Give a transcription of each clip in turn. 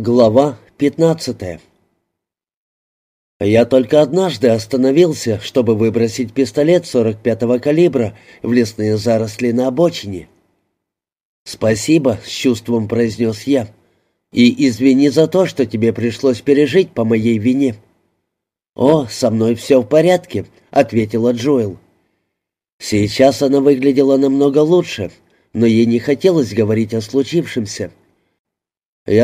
Глава 15 Я только однажды остановился, чтобы выбросить пистолет 45-го калибра в лесные заросли на обочине. «Спасибо», — с чувством произнес я, — «и извини за то, что тебе пришлось пережить по моей вине». «О, со мной все в порядке», — ответила Джоэл. Сейчас она выглядела намного лучше, но ей не хотелось говорить о случившемся.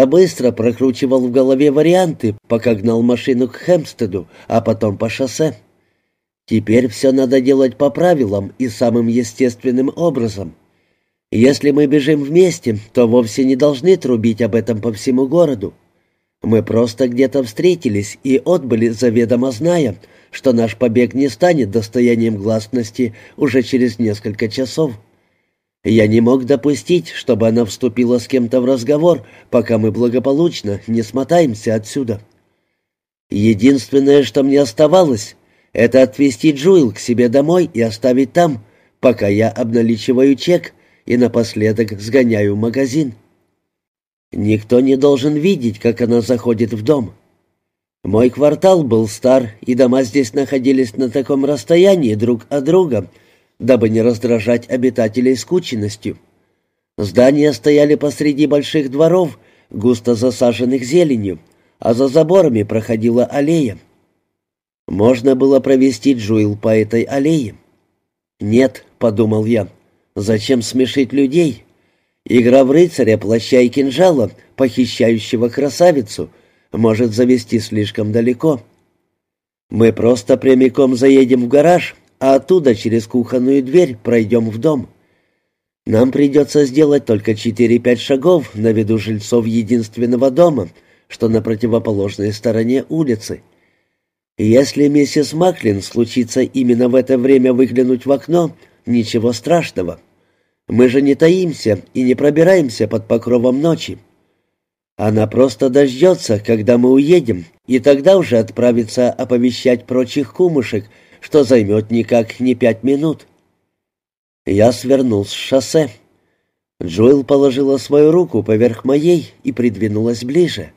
Быстро прокручивал в голове варианты, пока гнал машину к Хемстеду, а потом по шоссе. Теперь все надо делать по правилам и самым естественным образом. Если мы бежим вместе, то вовсе не должны трубить об этом по всему городу. Мы просто где-то встретились и отбыли, заведомо зная, что наш побег не станет достоянием гласности уже через несколько часов. Я не мог допустить, чтобы она вступила с кем-то в разговор, пока мы благополучно не смотаемся отсюда. Единственное, что мне оставалось, это отвезти Джуэл к себе домой и оставить там, пока я обналичиваю чек и напоследок сгоняю в магазин. Никто не должен видеть, как она заходит в дом. Мой квартал был стар, и дома здесь находились на таком расстоянии друг от друга — дабы не раздражать обитателей скученностью. Здания стояли посреди больших дворов, густо засаженных зеленью, а за заборами проходила аллея. Можно было провести Джуил по этой аллее. «Нет», — подумал я, — «зачем смешить людей? Игра в рыцаря, плаща и кинжала, похищающего красавицу, может завести слишком далеко. Мы просто прямиком заедем в гараж, а оттуда через кухонную дверь пройдем в дом. Нам придется сделать только 4-5 шагов на виду жильцов единственного дома, что на противоположной стороне улицы. Если миссис Маклин случится именно в это время выглянуть в окно, ничего страшного. Мы же не таимся и не пробираемся под покровом ночи. Она просто дождется, когда мы уедем, и тогда уже отправится оповещать прочих кумушек, что займет никак не пять минут. Я свернул с шоссе. Джоэл положила свою руку поверх моей и придвинулась ближе.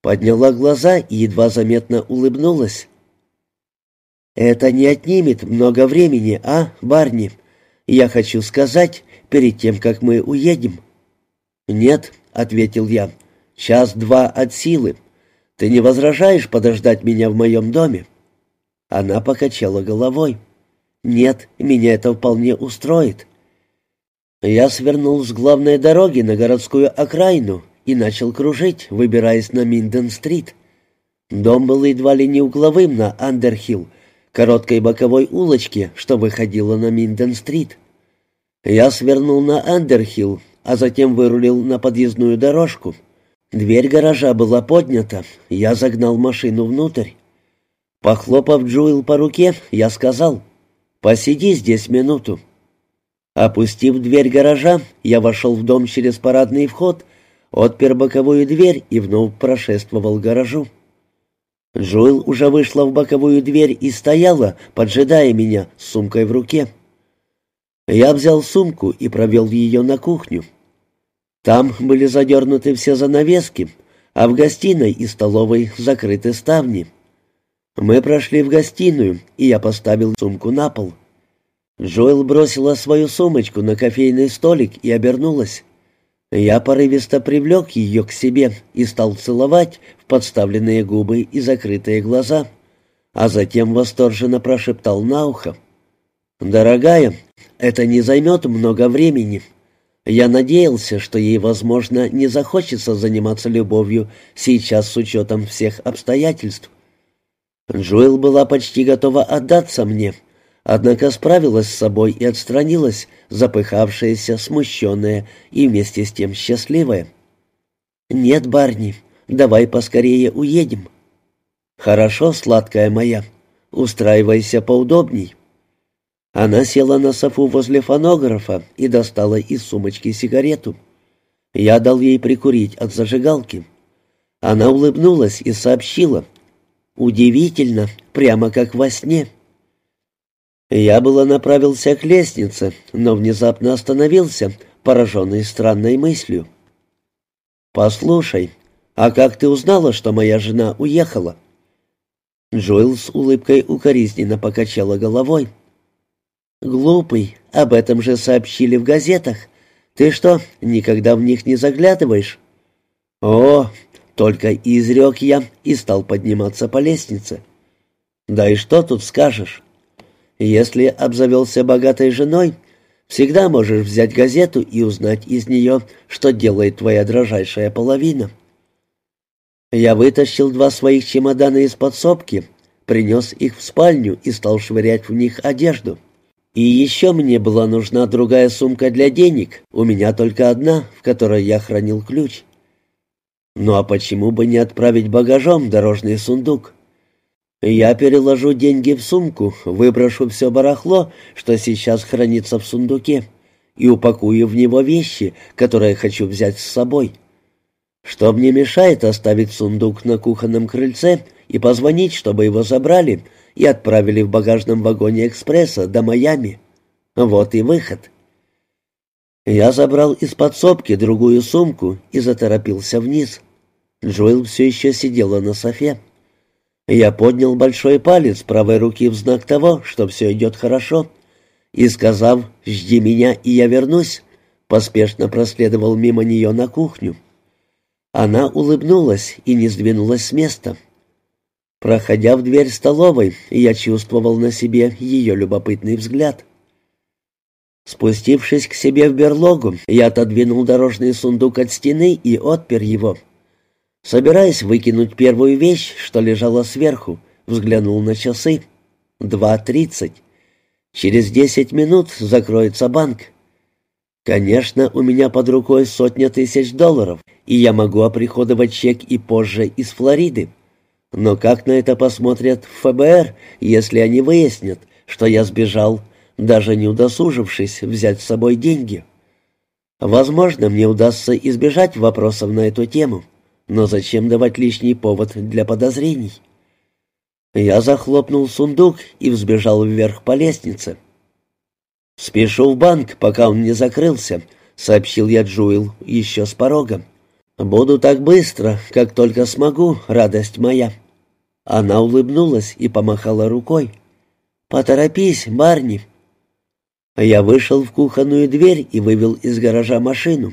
Подняла глаза и едва заметно улыбнулась. «Это не отнимет много времени, а, Барни? Я хочу сказать, перед тем, как мы уедем». «Нет», — ответил я, — «час-два от силы. Ты не возражаешь подождать меня в моем доме?» Она покачала головой. «Нет, меня это вполне устроит». Я свернул с главной дороги на городскую окраину и начал кружить, выбираясь на Минден-стрит. Дом был едва ли не угловым на Андерхилл, короткой боковой улочке, что выходила на Минден-стрит. Я свернул на Андерхилл, а затем вырулил на подъездную дорожку. Дверь гаража была поднята, я загнал машину внутрь. Похлопав Джуэл по руке, я сказал, «Посиди здесь минуту». Опустив дверь гаража, я вошел в дом через парадный вход, отпер боковую дверь и вновь прошествовал гаражу. Джуэл уже вышла в боковую дверь и стояла, поджидая меня с сумкой в руке. Я взял сумку и провел ее на кухню. Там были задернуты все занавески, а в гостиной и столовой закрыты ставни. Мы прошли в гостиную, и я поставил сумку на пол. Джоэл бросила свою сумочку на кофейный столик и обернулась. Я порывисто привлек ее к себе и стал целовать в подставленные губы и закрытые глаза, а затем восторженно прошептал на ухо. «Дорогая, это не займет много времени. Я надеялся, что ей, возможно, не захочется заниматься любовью сейчас с учетом всех обстоятельств. Джоэл была почти готова отдаться мне, однако справилась с собой и отстранилась, запыхавшаяся, смущенная и вместе с тем счастливая. «Нет, Барни, давай поскорее уедем». «Хорошо, сладкая моя, устраивайся поудобней». Она села на софу возле фонографа и достала из сумочки сигарету. Я дал ей прикурить от зажигалки. Она улыбнулась и сообщила, Удивительно, прямо как во сне. Я было направился к лестнице, но внезапно остановился, пораженный странной мыслью. «Послушай, «А как ты узнала, что моя жена уехала?» Джоэл с улыбкой укоризненно покачала головой. «Глупый, об этом же сообщили в газетах. Ты что, никогда в них не заглядываешь?» «О!» — только изрек я и стал подниматься по лестнице. «Да и что тут скажешь? Если обзавелся богатой женой, всегда можешь взять газету и узнать из нее, что делает твоя дрожайшая половина». Я вытащил два своих чемодана из подсобки, принес их в спальню и стал швырять в них одежду. И еще мне была нужна другая сумка для денег, у меня только одна, в которой я хранил ключ. Ну а почему бы не отправить багажом дорожный сундук? Я переложу деньги в сумку, выброшу все барахло, что сейчас хранится в сундуке, и упакую в него вещи, которые хочу взять с собой. Что мне мешает оставить сундук на кухонном крыльце и позвонить, чтобы его забрали и отправили в багажном вагоне экспресса до Майами? Вот и выход. Я забрал из подсобки другую сумку и заторопился вниз. Джоэл все еще сидела на софе. Я поднял большой палец правой руки в знак того, что все идет хорошо, и, сказав «Жди меня, и я вернусь», поспешно проследовал мимо нее на кухню. Она улыбнулась и не сдвинулась с места. Проходя в дверь столовой, я чувствовал на себе ее любопытный взгляд. Спустившись к себе в берлогу, я отодвинул дорожный сундук от стены и отпер его. Собираясь выкинуть первую вещь, что лежала сверху, взглянул на часы. Два тридцать. Через десять минут закроется банк. Конечно, у меня под рукой сотня тысяч долларов, и я могу оприходовать чек и позже из Флориды. Но как на это посмотрят ФБР, если они выяснят, что я сбежал, даже не удосужившись взять с собой деньги? Возможно, мне удастся избежать вопросов на эту тему, но зачем давать лишний повод для подозрений? Я захлопнул сундук и взбежал вверх по лестнице. «Спешу в банк, пока он не закрылся», — сообщил я Джуэл еще с порога. «Буду так быстро, как только смогу, радость моя». Она улыбнулась и помахала рукой. «Поторопись, Барни». Я вышел в кухонную дверь и вывел из гаража машину.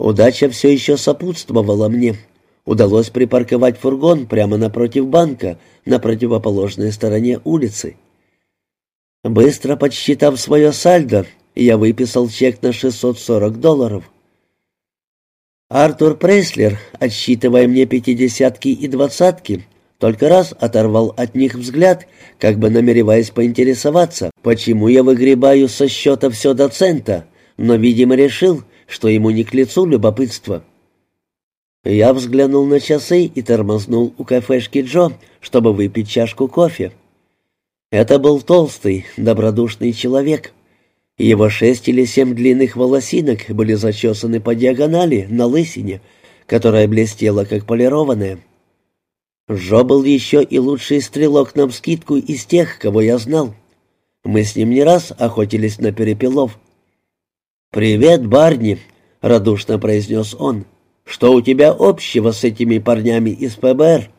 Удача все еще сопутствовала мне. Удалось припарковать фургон прямо напротив банка, на противоположной стороне улицы. Быстро подсчитав свое сальдо, я выписал чек на 640 долларов. Артур Преслер, отсчитывая мне пятидесятки и двадцатки, только раз оторвал от них взгляд, как бы намереваясь поинтересоваться, почему я выгребаю со счета все до цента, но, видимо, решил, что ему не к лицу любопытство. Я взглянул на часы и тормознул у кафешки Джо, чтобы выпить чашку кофе. Это был толстый, добродушный человек. Его шесть или семь длинных волосинок были зачесаны по диагонали на лысине, которая блестела как полированная. Жо был еще и лучший стрелок на вскидку из тех, кого я знал. Мы с ним не раз охотились на перепелов. «Привет, Барни!» — радушно произнес он. «Что у тебя общего с этими парнями из ПБР?»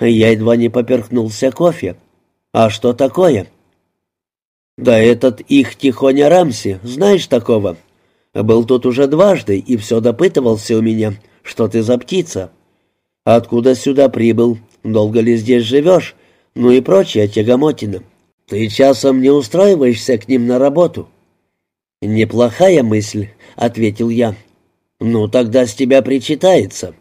Я едва не поперхнулся кофе. «А что такое?» «Да этот их Тихоня Рамси, знаешь такого? Был тут уже дважды и все допытывался у меня, что ты за птица». Откуда сюда прибыл? Долго ли здесь живешь? Ну и прочее тягомотина. Ты часом не устраиваешься к ним на работу?» «Неплохая мысль», — ответил я. «Ну, тогда с тебя причитается».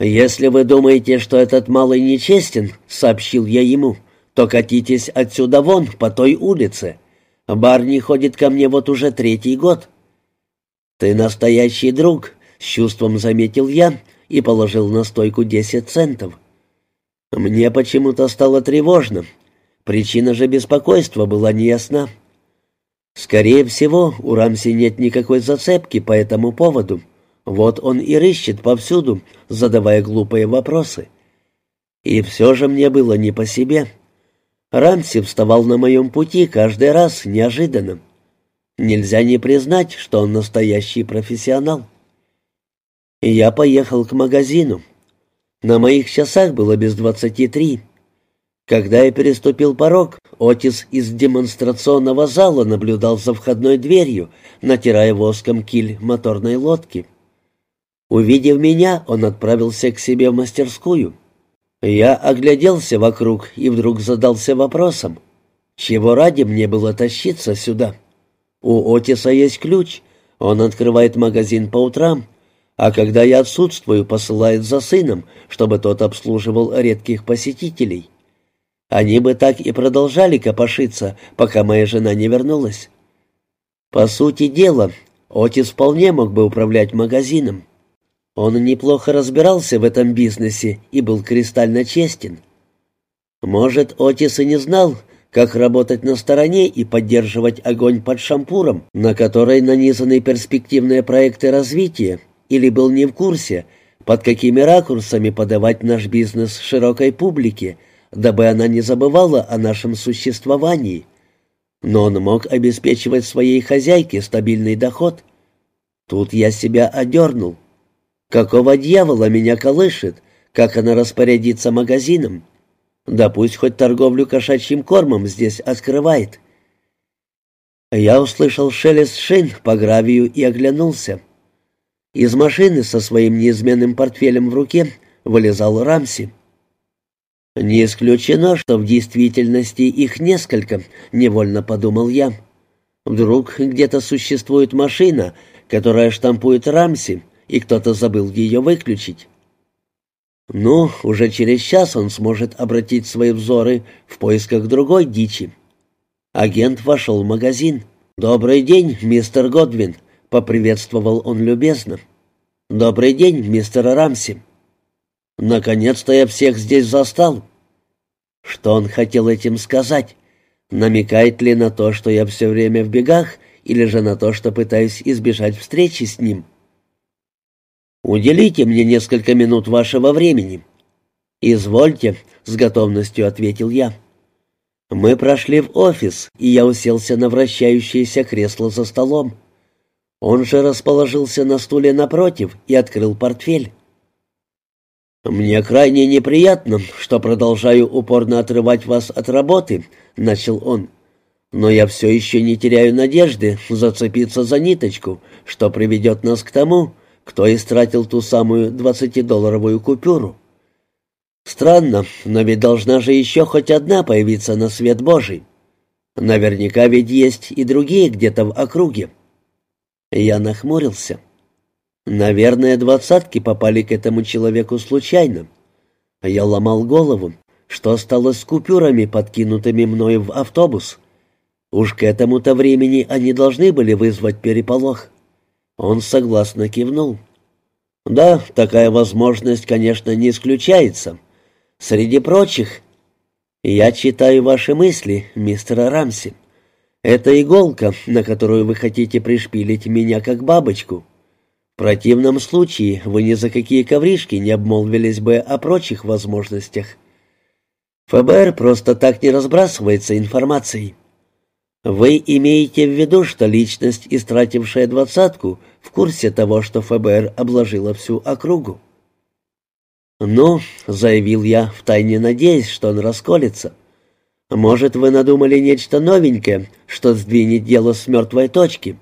«Если вы думаете, что этот малый нечестен», — сообщил я ему, — «то катитесь отсюда вон, по той улице. Барни ходит ко мне вот уже третий год». «Ты настоящий друг», — с чувством заметил я, и положил на стойку десять центов. Мне почему-то стало тревожно. Причина же беспокойства была неясна. Скорее всего, у Рамси нет никакой зацепки по этому поводу. Вот он и рыщет повсюду, задавая глупые вопросы. И все же мне было не по себе. Рамси вставал на моем пути каждый раз неожиданно. Нельзя не признать, что он настоящий профессионал. Я поехал к магазину. На моих часах было без двадцати три. Когда я переступил порог, Отис из демонстрационного зала наблюдал за входной дверью, натирая воском киль моторной лодки. Увидев меня, он отправился к себе в мастерскую. Я огляделся вокруг и вдруг задался вопросом, чего ради мне было тащиться сюда? У Отиса есть ключ, он открывает магазин по утрам, а когда я отсутствую, посылает за сыном, чтобы тот обслуживал редких посетителей. Они бы так и продолжали копошиться, пока моя жена не вернулась. По сути дела, Отис вполне мог бы управлять магазином. Он неплохо разбирался в этом бизнесе и был кристально честен. Может, Отис и не знал, как работать на стороне и поддерживать огонь под шампуром, на которой нанизаны перспективные проекты развития, или был не в курсе, под какими ракурсами подавать наш бизнес широкой публике – дабы она не забывала о нашем существовании. Но он мог обеспечивать своей хозяйке стабильный доход. Тут я себя одернул. Какого дьявола меня колышет, как она распорядится магазином? Да пусть хоть торговлю кошачьим кормом здесь открывает. Я услышал шелест шин по гравию и оглянулся. Из машины со своим неизменным портфелем в руке вылезал Рамси. «Не исключено, что в действительности их несколько», — невольно подумал я. «Вдруг где-то существует машина, которая штампует Рамси, и кто-то забыл ее выключить». Ну, уже через час он сможет обратить свои взоры в поисках другой дичи. Агент вошел в магазин. «Добрый день, мистер Годвин», — поприветствовал он любезно. «Добрый день, мистер Рамси». «Наконец-то я всех здесь застал». Что он хотел этим сказать? Намекает ли на то, что я все время в бегах, или же на то, что пытаюсь избежать встречи с ним? «Уделите мне несколько минут вашего времени». «Извольте», — с готовностью ответил я. Мы прошли в офис, и я уселся на вращающееся кресло за столом. Он же расположился на стуле напротив и открыл портфель. «Мне крайне неприятно, что продолжаю упорно отрывать вас от работы», — начал он. «Но я все еще не теряю надежды зацепиться за ниточку, что приведет нас к тому, кто истратил ту самую двадцатидолларовую купюру. Странно, но ведь должна же еще хоть одна появиться на свет Божий. Наверняка ведь есть и другие где-то в округе». Я нахмурился. Наверное, двадцатки попали к этому человеку случайно. Я ломал голову, что стало с купюрами, подкинутыми мною в автобус. Уж к этому-то времени они должны были вызвать переполох. Он согласно кивнул. «Да, такая возможность, конечно, не исключается. Среди прочих, я читаю ваши мысли, мистер Рамси. Это иголка, на которую вы хотите пришпилить меня как бабочку. Противном случае вы ни за какие ковришки не обмолвились бы о прочих возможностях. ФБР просто так не разбрасывается информацией. Вы имеете в виду, что личность, истратившая двадцатку, в курсе того, что ФБР обложила всю округу? «Ну», — заявил я, втайне надеясь, что он расколется, — «может, вы надумали нечто новенькое, что сдвинет дело с мертвой точки?»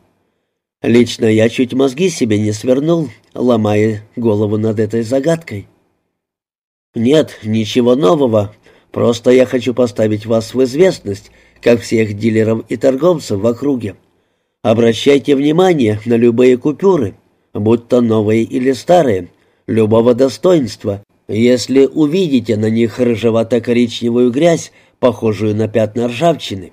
Лично я чуть мозги себе не свернул, ломая голову над этой загадкой. Нет, ничего нового, просто я хочу поставить вас в известность, как всех дилеров и торговцев в округе. Обращайте внимание на любые купюры, будь то новые или старые, любого достоинства. Если увидите на них рыжевато-коричневую грязь, похожую на пятна ржавчины.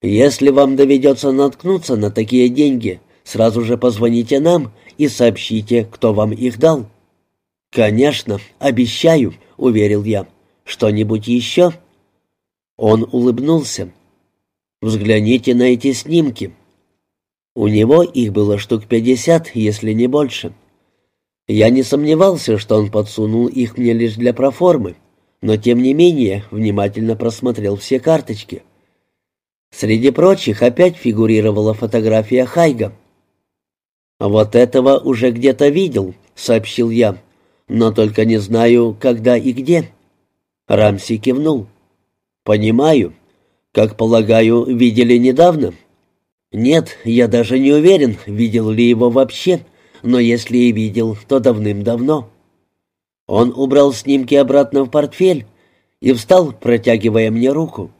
Если вам доведется наткнуться на такие деньги, Сразу же позвоните нам и сообщите, кто вам их дал». «Конечно, обещаю», — уверил я. «Что-нибудь еще?» Он улыбнулся. «Взгляните на эти снимки». У него их было штук пятьдесят, если не больше. Я не сомневался, что он подсунул их мне лишь для проформы, но тем не менее внимательно просмотрел все карточки. Среди прочих опять фигурировала фотография Хайга — «Вот этого уже где-то видел», — сообщил я, — «но только не знаю, когда и где». Рамси кивнул. «Понимаю. Как полагаю, видели недавно?» «Нет, я даже не уверен, видел ли его вообще, но если и видел, то давным-давно». Он убрал снимки обратно в портфель и встал, протягивая мне руку.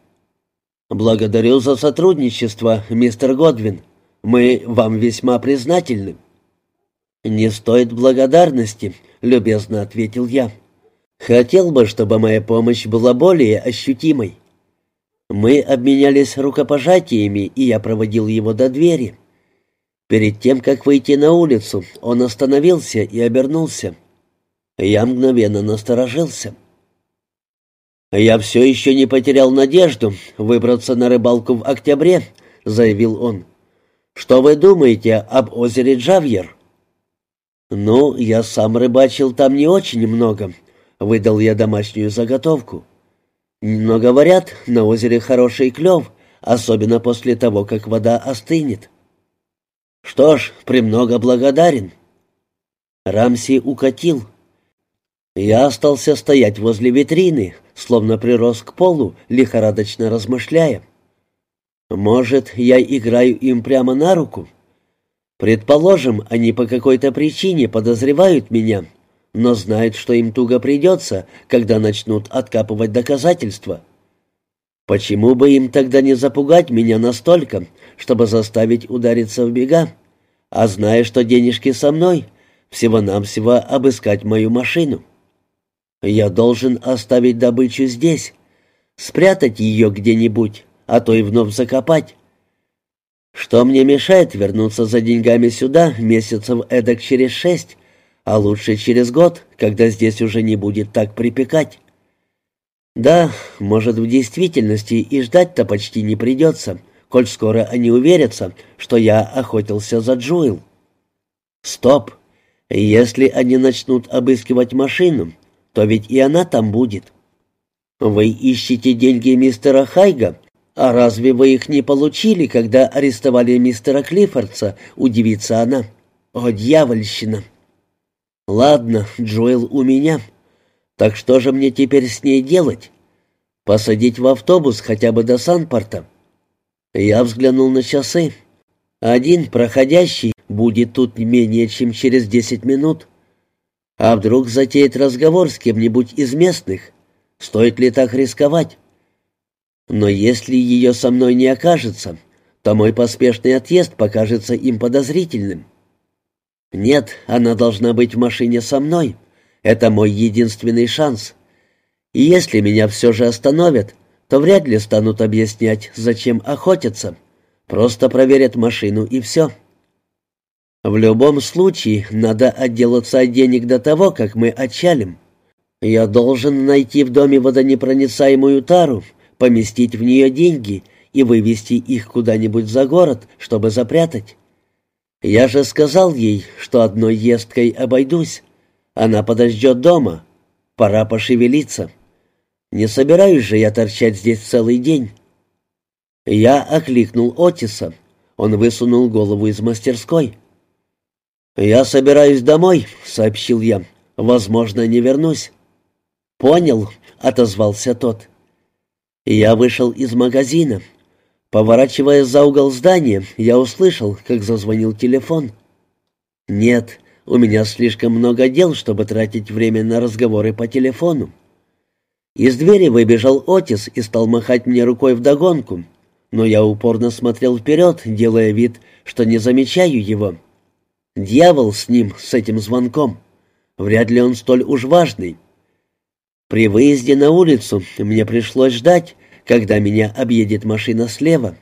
«Благодарю за сотрудничество, мистер Годвин. Мы вам весьма признательны». «Не стоит благодарности», — любезно ответил я. «Хотел бы, чтобы моя помощь была более ощутимой». Мы обменялись рукопожатиями, и я проводил его до двери. Перед тем, как выйти на улицу, он остановился и обернулся. Я мгновенно насторожился. «Я все еще не потерял надежду выбраться на рыбалку в октябре», — заявил он. «Что вы думаете об озере Джавьер?» «Ну, я сам рыбачил там не очень много», — выдал я домашнюю заготовку. «Но, говорят, на озере хороший клев, особенно после того, как вода остынет». «Что ж, премного благодарен». Рамси укатил. Я остался стоять возле витрины, словно прирос к полу, лихорадочно размышляя. Может, я играю им прямо на руку? Предположим, они по какой-то причине подозревают меня, но знают, что им туго придется, когда начнут откапывать доказательства. Почему бы им тогда не запугать меня настолько, чтобы заставить удариться в бега, а зная, что денежки со мной, всего-навсего обыскать мою машину? Я должен оставить добычу здесь, спрятать ее где-нибудь, а то и вновь закопать. Что мне мешает вернуться за деньгами сюда месяцев эдак через шесть, а лучше через год, когда здесь уже не будет так припекать? Да, может, в действительности и ждать-то почти не придется, коль скоро они уверятся, что я охотился за Джоэл. Стоп! Если они начнут обыскивать машину, то ведь и она там будет. Вы ищете деньги мистера Хайга, а разве вы их не получили, когда арестовали мистера Клиффордса, удивится она. О, дьявольщина! Ладно, Джоэл у меня. Так что же мне теперь с ней делать? Посадить в автобус хотя бы до Санпорта? Я взглянул на часы. Один проходящий будет тут менее чем через десять минут. А вдруг затеять разговор с кем-нибудь из местных? Стоит ли так рисковать? Но если ее со мной не окажется, то мой поспешный отъезд покажется им подозрительным. Нет, она должна быть в машине со мной. Это мой единственный шанс. И если меня все же остановят, то вряд ли станут объяснять, зачем охотятся. Просто проверят машину и все. В любом случае, надо отделаться от денег до того, как мы отчалим. Я должен найти в доме водонепроницаемую тару, поместить в нее деньги и вывести их куда-нибудь за город, чтобы запрятать. Я же сказал ей, что одной ездкой обойдусь. Она подождет дома. Пора пошевелиться. Не собираюсь же я торчать здесь целый день. Я окликнул Отиса. Он высунул голову из мастерской. «Я собираюсь домой», — сообщил я. «Возможно, не вернусь». «Понял», — отозвался тот. Я вышел из магазина. Поворачивая за угол здания, я услышал, как зазвонил телефон. «Нет, у меня слишком много дел, чтобы тратить время на разговоры по телефону». Из двери выбежал Отис и стал махать мне рукой вдогонку, но я упорно смотрел вперед, делая вид, что не замечаю его. Дьявол с ним, с этим звонком. Вряд ли он столь уж важный. При выезде на улицу мне пришлось ждать, когда меня объедет машина слева.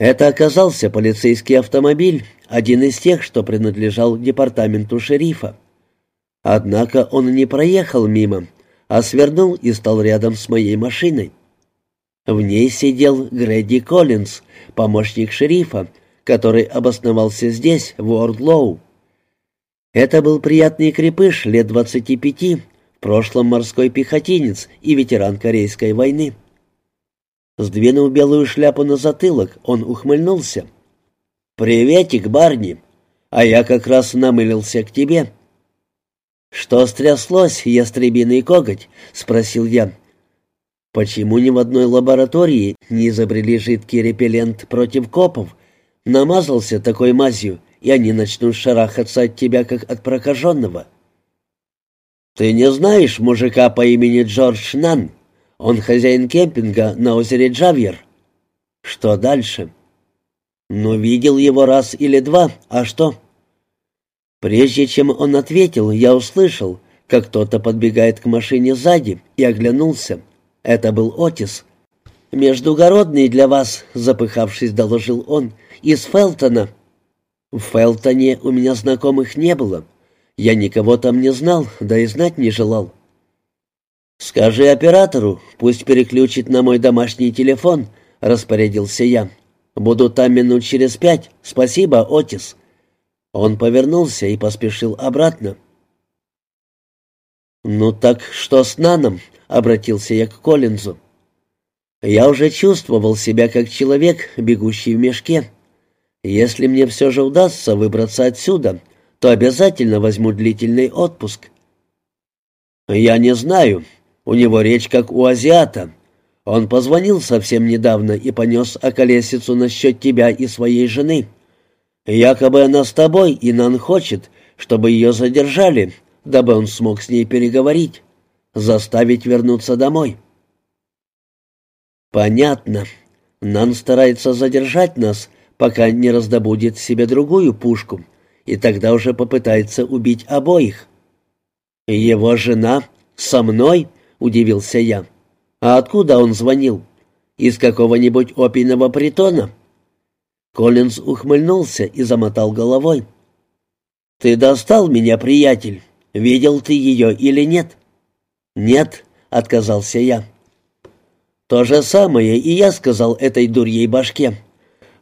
Это оказался полицейский автомобиль, один из тех, что принадлежал департаменту шерифа. Однако он не проехал мимо, а свернул и стал рядом с моей машиной. В ней сидел Грэди Коллинз, помощник шерифа, который обосновался здесь, в Уордлоу. Это был приятный крепыш лет двадцати пяти, в прошлом морской пехотинец и ветеран Корейской войны. Сдвинув белую шляпу на затылок, он ухмыльнулся. «Приветик, Барни! А я как раз намылился к тебе. «Что стряслось, ястребиный коготь?» — спросил я. «Почему ни в одной лаборатории не изобрели жидкий репеллент против копов? Намазался такой мазью, и они начнут шарахаться от тебя, как от прокаженного». «Ты не знаешь мужика по имени Джордж Нан? Он хозяин кемпинга на озере Джавьер». «Что дальше?» «Ну, видел его раз или два, а что?» Прежде чем он ответил, я услышал, как кто-то подбегает к машине сзади и оглянулся. Это был Отис. «Междугородный для вас», — запыхавшись, доложил он, — «из Фелтона». В Фелтоне у меня знакомых не было. Я никого там не знал, да и знать не желал. «Скажи оператору, пусть переключит на мой домашний телефон», — распорядился я. «Буду там минут через пять. Спасибо, Отис». Он повернулся и поспешил обратно. «Ну так что с Наном?» — обратился я к Коллинзу. Я уже чувствовал себя как человек, бегущий в мешке. Если мне все же удастся выбраться отсюда, то обязательно возьму длительный отпуск. «Я не знаю. У него речь как у азиата. Он позвонил совсем недавно и понес околесицу насчет тебя и своей жены. Якобы она с тобой, и Нан хочет, чтобы ее задержали, дабы он смог с ней переговорить, заставить вернуться домой. Понятно. Нан старается задержать нас, пока не раздобудет себе другую пушку, и тогда уже попытается убить обоих. Его жена со мной, удивился я. А откуда он звонил? Из какого-нибудь опийного притона? Коллинз ухмыльнулся и замотал головой. «Ты достал меня, приятель. Видел ты ее или нет?» «Нет», — отказался я. «То же самое и я сказал этой дурьей башке.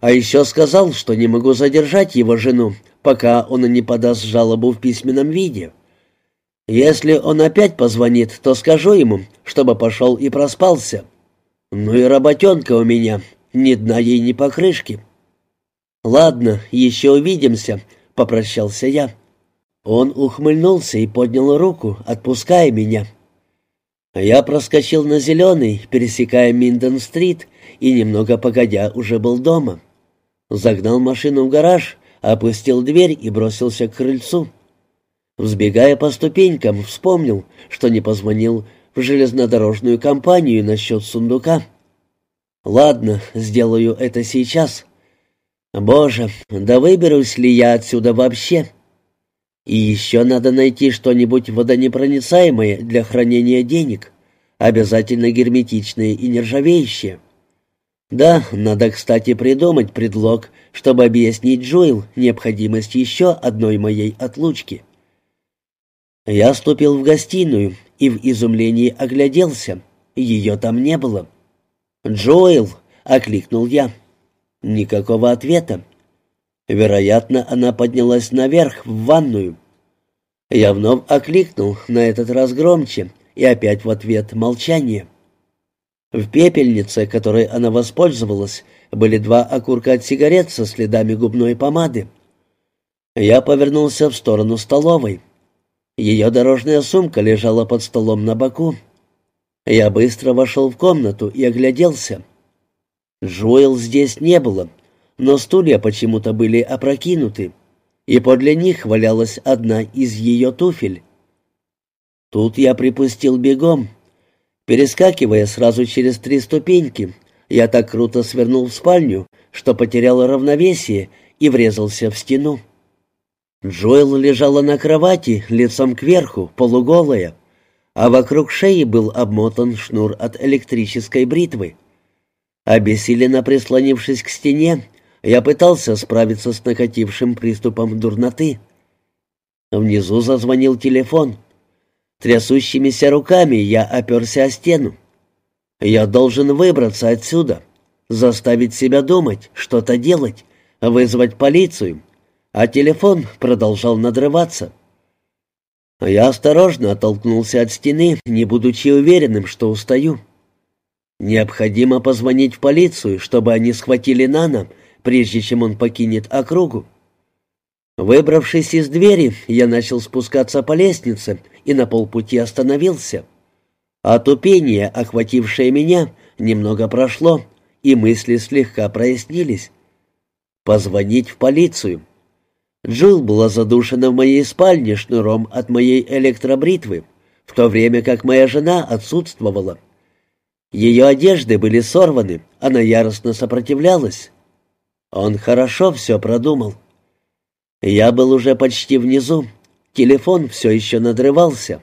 А еще сказал, что не могу задержать его жену, пока он не подаст жалобу в письменном виде. Если он опять позвонит, то скажу ему, чтобы пошел и проспался. Ну и работенка у меня, ни дна ей, ни покрышки». «Ладно, еще увидимся», — попрощался я. Он ухмыльнулся и поднял руку, отпуская меня. Я проскочил на зеленый, пересекая Минден-стрит, и немного погодя уже был дома. Загнал машину в гараж, опустил дверь и бросился к крыльцу. Взбегая по ступенькам, вспомнил, что не позвонил в железнодорожную компанию насчет сундука. «Ладно, сделаю это сейчас». Боже, да выберусь ли я отсюда вообще? И еще надо найти что-нибудь водонепроницаемое для хранения денег, обязательно герметичное и нержавеющее. Да, надо, кстати, придумать предлог, чтобы объяснить Джоэл необходимость еще одной моей отлучки. Я ступил в гостиную и в изумлении огляделся. Ее там не было. «Джоэл!» — окликнул я. Никакого ответа. Вероятно, она поднялась наверх, в ванную. Я вновь окликнул, на этот раз громче, и опять в ответ молчание. В пепельнице, которой она воспользовалась, были два окурка от сигарет со следами губной помады. Я повернулся в сторону столовой. Ее дорожная сумка лежала под столом на боку. Я быстро вошел в комнату и огляделся. Жуэл здесь не было, но стулья почему-то были опрокинуты, и подле них валялась одна из ее туфель. Тут я припустил бегом. Перескакивая сразу через три ступеньки, я так круто свернул в спальню, что потерял равновесие и врезался в стену. Джоэл лежала на кровати, лицом кверху, полуголая, а вокруг шеи был обмотан шнур от электрической бритвы. Обессиленно прислонившись к стене, я пытался справиться с накатившим приступом дурноты. Внизу зазвонил телефон. Трясущимися руками я оперся о стену. Я должен выбраться отсюда, заставить себя думать, что-то делать, вызвать полицию. А телефон продолжал надрываться. Я осторожно оттолкнулся от стены, не будучи уверенным, что устаю. Необходимо позвонить в полицию, чтобы они схватили Нана, прежде чем он покинет округу. Выбравшись из двери, я начал спускаться по лестнице и на полпути остановился. Отупение, охватившее меня, немного прошло, и мысли слегка прояснились. Позвонить в полицию. Джилл была задушена в моей спальне шнуром от моей электробритвы, в то время как моя жена отсутствовала. Ее одежды были сорваны, она яростно сопротивлялась. Он хорошо все продумал. Я был уже почти внизу, телефон все еще надрывался.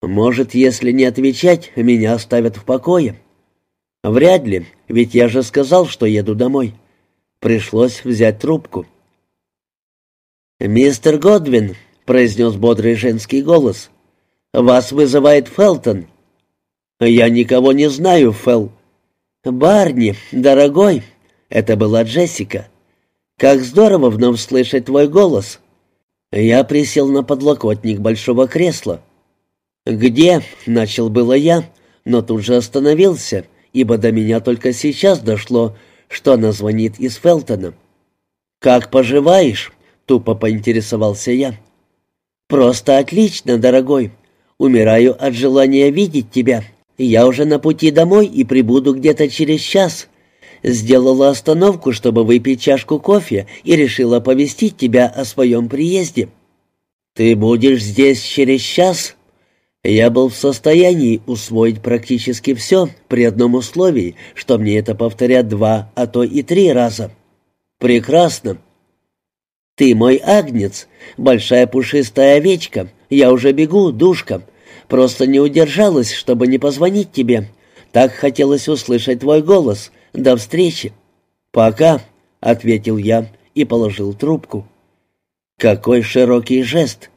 Может, если не отвечать, меня оставят в покое. Вряд ли, ведь я же сказал, что еду домой. Пришлось взять трубку. «Мистер Годвин», — произнес бодрый женский голос, — «вас вызывает Фелтон». «Я никого не знаю, Фел». «Барни, дорогой», — это была Джессика. «Как здорово вновь слышать твой голос». Я присел на подлокотник большого кресла. «Где?» — начал было я, но тут же остановился, ибо до меня только сейчас дошло, что она звонит из Фелтона. «Как поживаешь?» — тупо поинтересовался я. «Просто отлично, дорогой. Умираю от желания видеть тебя. Я уже на пути домой и прибуду где-то через час. Сделала остановку, чтобы выпить чашку кофе, и решила повестить тебя о своем приезде». «Ты будешь здесь через час?» Я был в состоянии усвоить практически все при одном условии, что мне это повторят два, а то и три раза. Прекрасно. Ты мой агнец, большая пушистая овечка. Я уже бегу, душка. Просто не удержалась, чтобы не позвонить тебе. Так хотелось услышать твой голос. До встречи. Пока, ответил я и положил трубку. Какой широкий жест.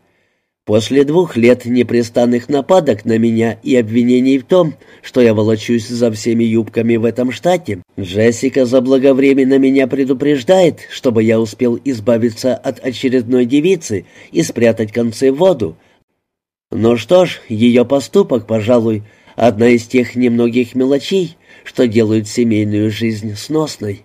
После двух лет непрестанных нападок на меня и обвинений в том, что я волочусь за всеми юбками в этом штате, Джессика заблаговременно меня предупреждает, чтобы я успел избавиться от очередной девицы и спрятать концы в воду. Ну что ж, ее поступок, пожалуй, одна из тех немногих мелочей, что делают семейную жизнь сносной.